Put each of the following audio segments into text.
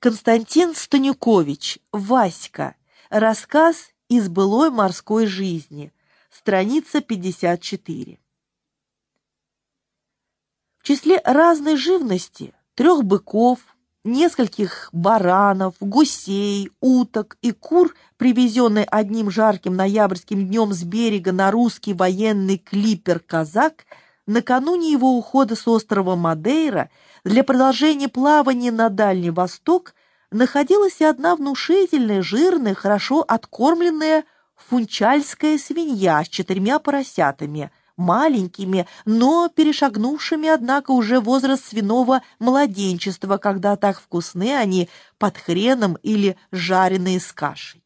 Константин Станюкович, Васька. Рассказ из былой морской жизни. Страница 54. В числе разной живности трех быков, нескольких баранов, гусей, уток и кур, привезенной одним жарким ноябрьским днем с берега на русский военный клипер «Казак», накануне его ухода с острова Мадейра для продолжения плавания на Дальний Восток находилась одна внушительная, жирная, хорошо откормленная фунчальская свинья с четырьмя поросятами, маленькими, но перешагнувшими, однако, уже возраст свиного младенчества, когда так вкусны они под хреном или жареные с кашей.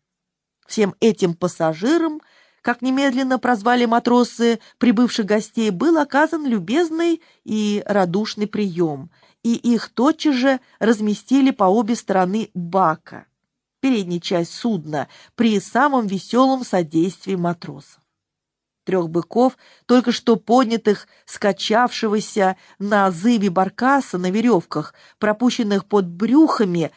Всем этим пассажирам как немедленно прозвали матросы прибывших гостей, был оказан любезный и радушный прием, и их тотчас же разместили по обе стороны бака, передняя часть судна, при самом веселом содействии матросов. Трех быков, только что поднятых, скачавшегося на зыбе баркаса на веревках, пропущенных под брюхами,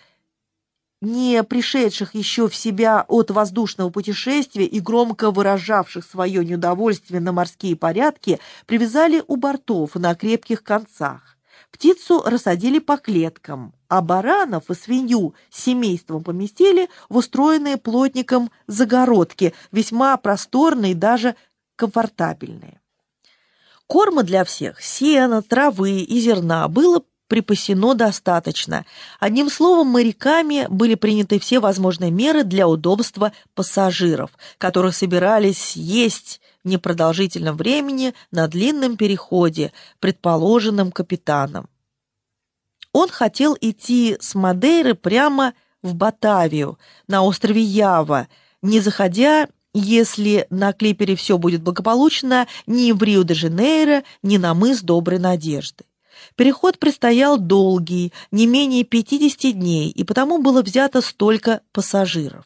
не пришедших еще в себя от воздушного путешествия и громко выражавших свое неудовольствие на морские порядки, привязали у бортов на крепких концах. Птицу рассадили по клеткам, а баранов и свинью с семейством поместили в устроенные плотником загородки, весьма просторные и даже комфортабельные. Корма для всех, сена, травы и зерна было припасено достаточно. Одним словом, моряками были приняты все возможные меры для удобства пассажиров, которых собирались есть в непродолжительном времени на длинном переходе, предположенном капитаном. Он хотел идти с Мадейры прямо в Батавию, на острове Ява, не заходя если на клипере все будет благополучно, ни в Рио-де-Жанейро, ни на мыс Доброй Надежды. Переход предстоял долгий, не менее 50 дней, и потому было взято столько пассажиров.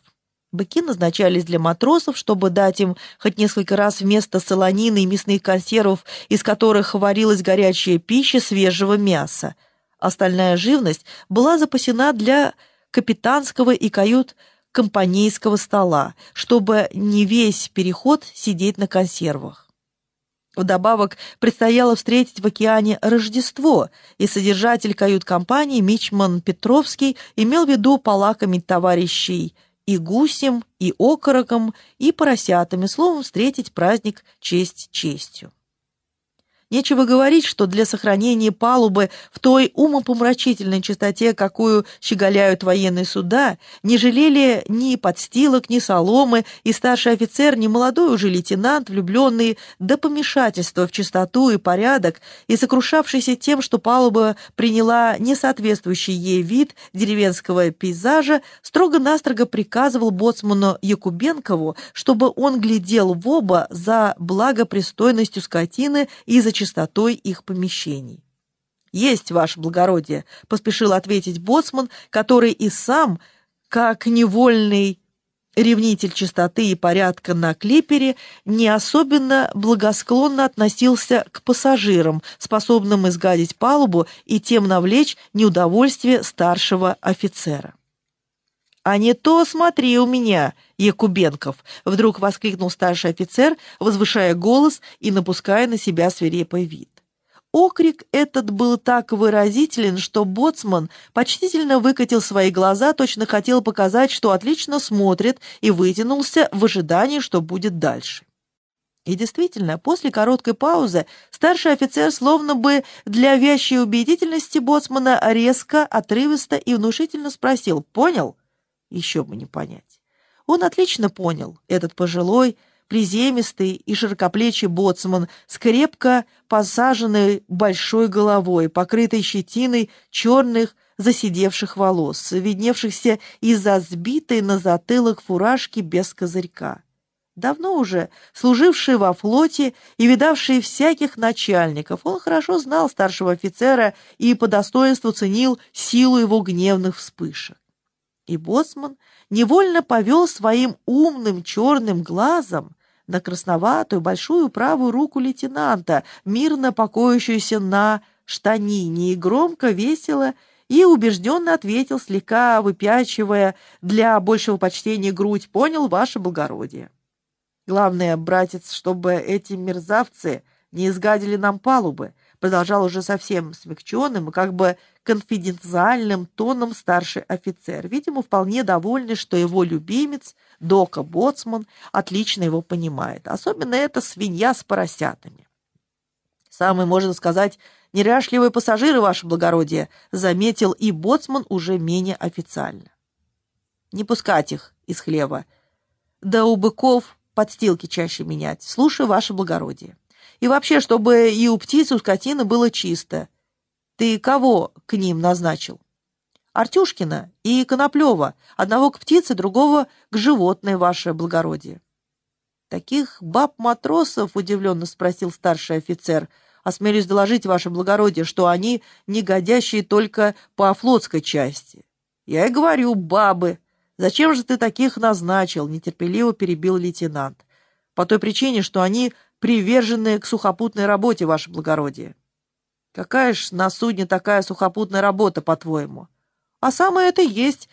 Быки назначались для матросов, чтобы дать им хоть несколько раз вместо солонины и мясных консервов, из которых варилась горячая пища свежего мяса. Остальная живность была запасена для капитанского и кают компанейского стола, чтобы не весь переход сидеть на консервах. Вдобавок предстояло встретить в океане Рождество, и содержатель кают-компании Мичман Петровский имел в виду полакомить товарищей и гусем, и окороком, и поросятами, словом, встретить праздник честь честью. Нечего говорить, что для сохранения палубы в той умопомрачительной чистоте, какую щеголяют военные суда, не жалели ни подстилок, ни соломы, и старший офицер, ни молодой уже лейтенант, влюбленный до помешательства в чистоту и порядок, и сокрушавшийся тем, что палуба приняла несоответствующий ей вид деревенского пейзажа, строго-настрого приказывал боцману Якубенкову, чтобы он глядел в оба за благопристойностью скотины и за чистотой их помещений. «Есть, ваше благородие», — поспешил ответить боцман, который и сам, как невольный ревнитель чистоты и порядка на клипере, не особенно благосклонно относился к пассажирам, способным изгадить палубу и тем навлечь неудовольствие старшего офицера. «А не то смотри у меня, Якубенков!» — вдруг воскликнул старший офицер, возвышая голос и напуская на себя свирепый вид. Окрик этот был так выразителен, что боцман почтительно выкатил свои глаза, точно хотел показать, что отлично смотрит, и вытянулся в ожидании, что будет дальше. И действительно, после короткой паузы старший офицер, словно бы для вящей убедительности боцмана, резко, отрывисто и внушительно спросил «Понял?» еще бы не понять. Он отлично понял, этот пожилой, приземистый и широкоплечий боцман с крепко посаженной большой головой, покрытой щетиной черных засидевших волос, видневшихся из-за сбитой на затылок фуражки без козырька. Давно уже служивший во флоте и видавший всяких начальников, он хорошо знал старшего офицера и по достоинству ценил силу его гневных вспышек и боцман невольно повел своим умным черным глазом на красноватую большую правую руку лейтенанта, мирно покоящуюся на штанине, и громко, весело и убежденно ответил, слегка выпячивая для большего почтения грудь, «Понял, ваше благородие». Главное, братец, чтобы эти мерзавцы не изгадили нам палубы, продолжал уже совсем смягченным и как бы конфиденциальным тоном старший офицер, видимо, вполне довольный, что его любимец, Дока Боцман, отлично его понимает. Особенно эта свинья с поросятами. Самый, можно сказать, неряшливые пассажиры, ваше благородие, заметил и Боцман уже менее официально. Не пускать их из хлева. Да у быков подстилки чаще менять. Слушай, ваше благородие. И вообще, чтобы и у птиц, и у скотины было чисто. Ты кого к ним назначил? Артюшкина и Коноплева, одного к птице, другого к животной, ваше благородие. Таких баб-матросов, удивленно спросил старший офицер, осмелюсь доложить, ваше благородие, что они негодящие только по флотской части. Я и говорю, бабы. Зачем же ты таких назначил? Нетерпеливо перебил лейтенант. По той причине, что они приверженные к сухопутной работе, ваше благородие. Какая ж на судне такая сухопутная работа, по-твоему? А самое это есть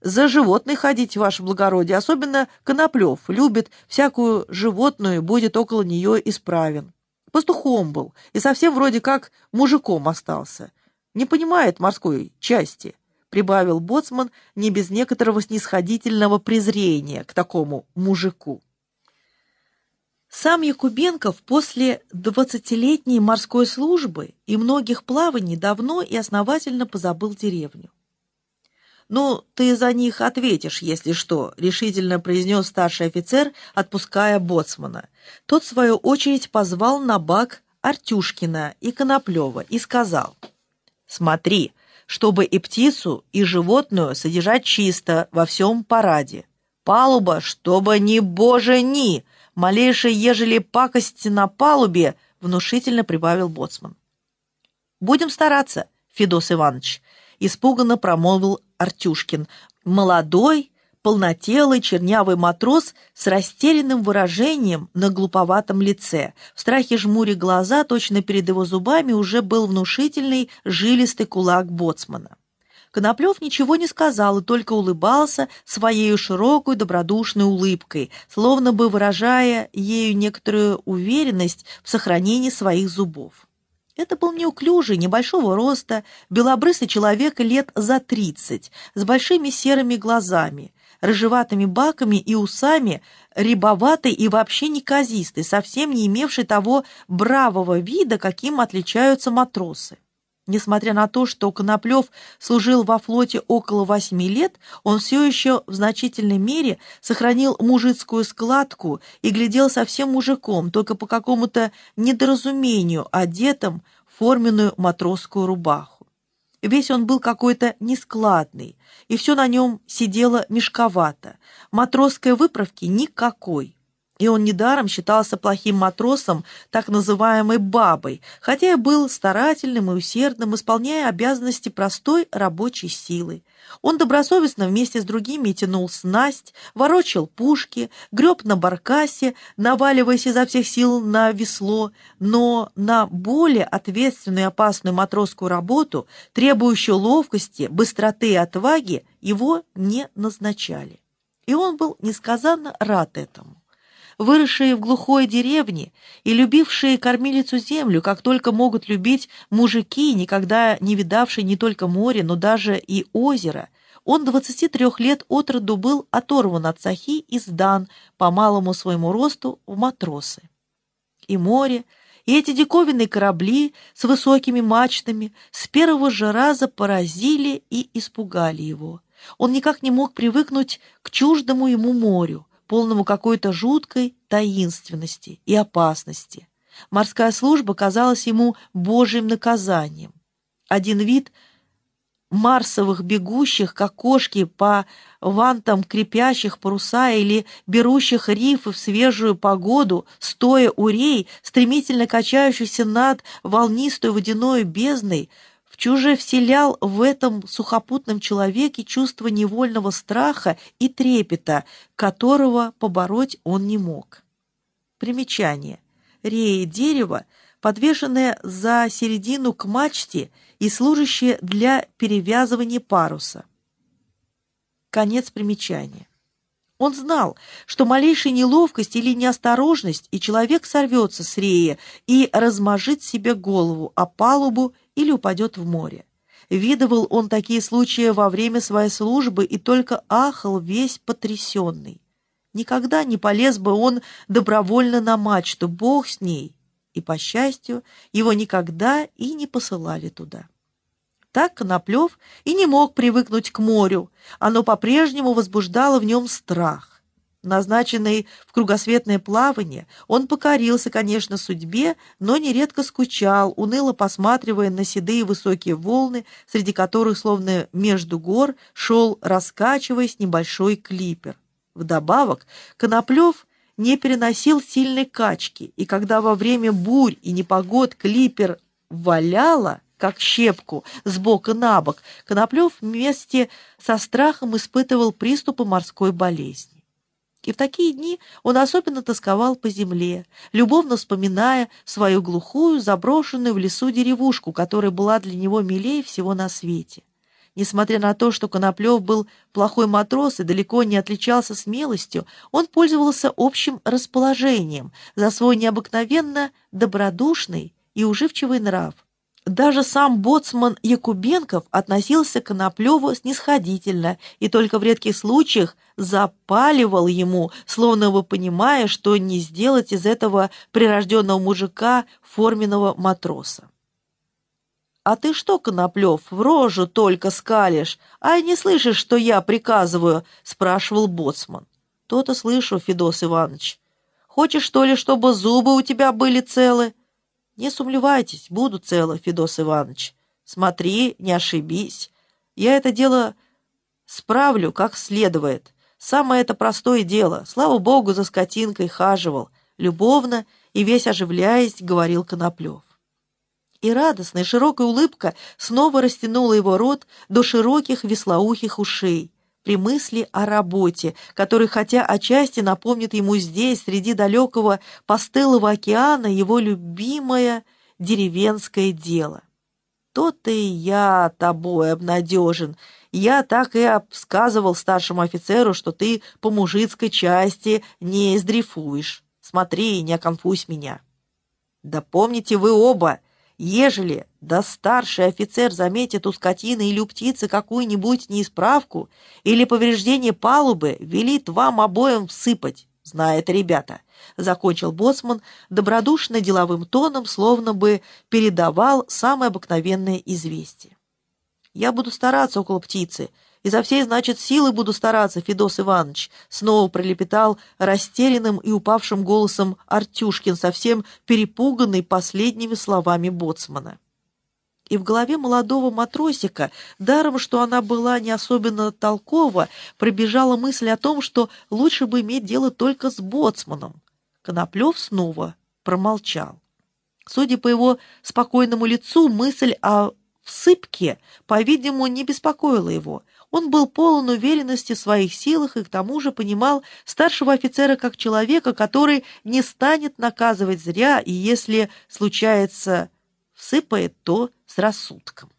за животной ходить, ваше благородие, особенно Коноплев, любит всякую животную, будет около нее исправен. Пастухом был и совсем вроде как мужиком остался. Не понимает морской части, прибавил боцман не без некоторого снисходительного презрения к такому мужику. Сам Якубенков после двадцатилетней морской службы и многих плаваний давно и основательно позабыл деревню. «Ну, ты за них ответишь, если что», — решительно произнес старший офицер, отпуская боцмана. Тот, в свою очередь, позвал на бак Артюшкина и Коноплева и сказал, «Смотри, чтобы и птицу, и животную содержать чисто во всем параде. Палуба, чтобы ни боже ни!» Малейшей, ежели пакости на палубе, внушительно прибавил боцман. Будем стараться, Федос Иванович, испуганно промолвил Артюшкин, молодой, полнотелый чернявый матрос с растерянным выражением на глуповатом лице. В страхе жмуре глаза, точно перед его зубами уже был внушительный жилистый кулак боцмана. Коноплев ничего не сказал и только улыбался своей широкой добродушной улыбкой, словно бы выражая ею некоторую уверенность в сохранении своих зубов. Это был неуклюжий, небольшого роста, белобрысый человек лет за тридцать, с большими серыми глазами, рыжеватыми баками и усами, рябоватый и вообще неказистый, совсем не имевший того бравого вида, каким отличаются матросы. Несмотря на то, что Коноплев служил во флоте около восьми лет, он все еще в значительной мере сохранил мужицкую складку и глядел совсем мужиком, только по какому-то недоразумению одетым в форменную матросскую рубаху. Весь он был какой-то нескладный, и все на нем сидело мешковато, матросской выправки никакой. И он недаром считался плохим матросом, так называемой «бабой», хотя и был старательным и усердным, исполняя обязанности простой рабочей силы. Он добросовестно вместе с другими тянул снасть, ворочал пушки, греб на баркасе, наваливаясь изо всех сил на весло, но на более ответственную и опасную матросскую работу, требующую ловкости, быстроты и отваги, его не назначали. И он был несказанно рад этому выросшие в глухой деревне и любившие кормилицу землю, как только могут любить мужики, никогда не видавшие не только море, но даже и озеро, он 23 лет от роду был оторван от сахи и сдан по малому своему росту в матросы. И море, и эти диковинные корабли с высокими мачтами с первого же раза поразили и испугали его. Он никак не мог привыкнуть к чуждому ему морю, полному какой-то жуткой таинственности и опасности. Морская служба казалась ему божьим наказанием. Один вид марсовых бегущих, как кошки по вантам крепящих паруса или берущих рифы в свежую погоду, стоя у рей, стремительно качающихся над волнистой водяной бездной, чуже вселял в этом сухопутном человеке чувство невольного страха и трепета, которого побороть он не мог. Примечание. Рея дерево подвешенная за середину к мачте и служащая для перевязывания паруса. Конец примечания. Он знал, что малейшая неловкость или неосторожность, и человек сорвется с рея и размажит себе голову о палубу или упадет в море. Видывал он такие случаи во время своей службы и только ахал весь потрясенный. Никогда не полез бы он добровольно на мачту, Бог с ней. И, по счастью, его никогда и не посылали туда. Так Коноплев и не мог привыкнуть к морю, оно по-прежнему возбуждало в нем страх. Назначенный в кругосветное плавание, он покорился, конечно, судьбе, но нередко скучал, уныло посматривая на седые высокие волны, среди которых, словно между гор, шел, раскачиваясь, небольшой клипер. Вдобавок, Коноплев не переносил сильной качки, и когда во время бурь и непогод клипер валяло, как щепку, с бока на бок, Коноплев вместе со страхом испытывал приступы морской болезни. И в такие дни он особенно тосковал по земле, любовно вспоминая свою глухую, заброшенную в лесу деревушку, которая была для него милее всего на свете. Несмотря на то, что Коноплев был плохой матрос и далеко не отличался смелостью, он пользовался общим расположением за свой необыкновенно добродушный и уживчивый нрав. Даже сам боцман Якубенков относился к Коноплеву снисходительно и только в редких случаях запаливал ему, словно бы понимая, что не сделать из этого прирожденного мужика форменного матроса. «А ты что, Коноплев, в рожу только скалишь, а не слышишь, что я приказываю?» — спрашивал боцман. «То-то слышу, Федос Иванович. Хочешь, что ли, чтобы зубы у тебя были целы?» Не сумлевайтесь, буду целы, Федос Иванович. Смотри, не ошибись. Я это дело справлю как следует. Самое это простое дело. Слава богу, за скотинкой хаживал. Любовно и весь оживляясь, говорил Коноплев. И радостная широкая улыбка снова растянула его рот до широких веслоухих ушей при мысли о работе, который, хотя отчасти напомнит ему здесь, среди далекого постылого океана, его любимое деревенское дело. То-то и я тобой обнадежен. Я так и обсказывал старшему офицеру, что ты по мужицкой части не издрифуешь. Смотри, не оконфузь меня. Да помните вы оба, Ежели да старший офицер заметит у скотины или у птицы какую-нибудь неисправку или повреждение палубы, велит вам обоим всыпать. Знает ребята, — закончил боцман добродушно деловым тоном, словно бы передавал самое обыкновенное известие. «Я буду стараться около птицы», Изо всей, значит, силы буду стараться, Федос Иванович, снова пролепетал растерянным и упавшим голосом Артюшкин, совсем перепуганный последними словами боцмана. И в голове молодого матросика, даром, что она была не особенно толкова, пробежала мысль о том, что лучше бы иметь дело только с боцманом. Коноплев снова промолчал. Судя по его спокойному лицу, мысль о всыпке, по-видимому, не беспокоила его — он был полон уверенности в своих силах и к тому же понимал старшего офицера как человека, который не станет наказывать зря и, если случается, всыпает, то с рассудком.